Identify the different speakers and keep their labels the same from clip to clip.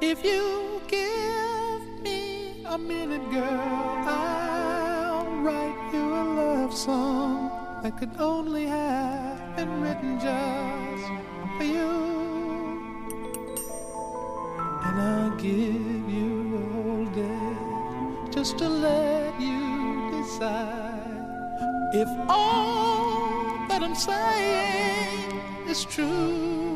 Speaker 1: If you give me a minute, girl, I'll write you a love song that could only have been written just for you. And I'll give you all day just to let you decide if all that I'm saying is true.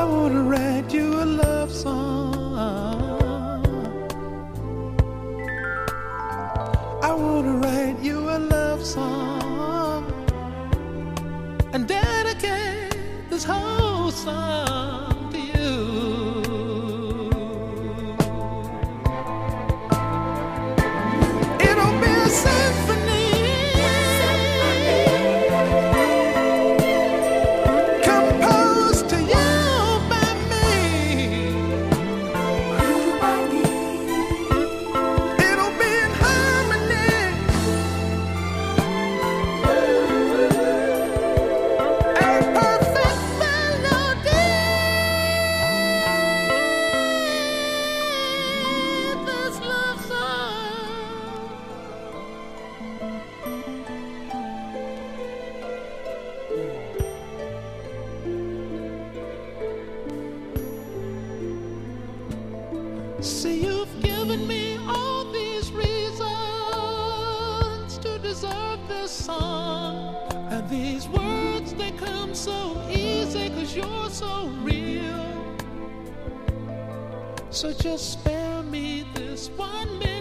Speaker 1: I wanna write you a love song. I wanna write you a love song and dedicate this whole song See, you've given me all these reasons to deserve this song. And these words, they come so easy because you're so real. So just spare me this one minute,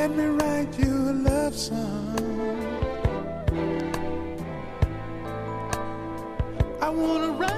Speaker 1: Let me write you a love song. I wanna write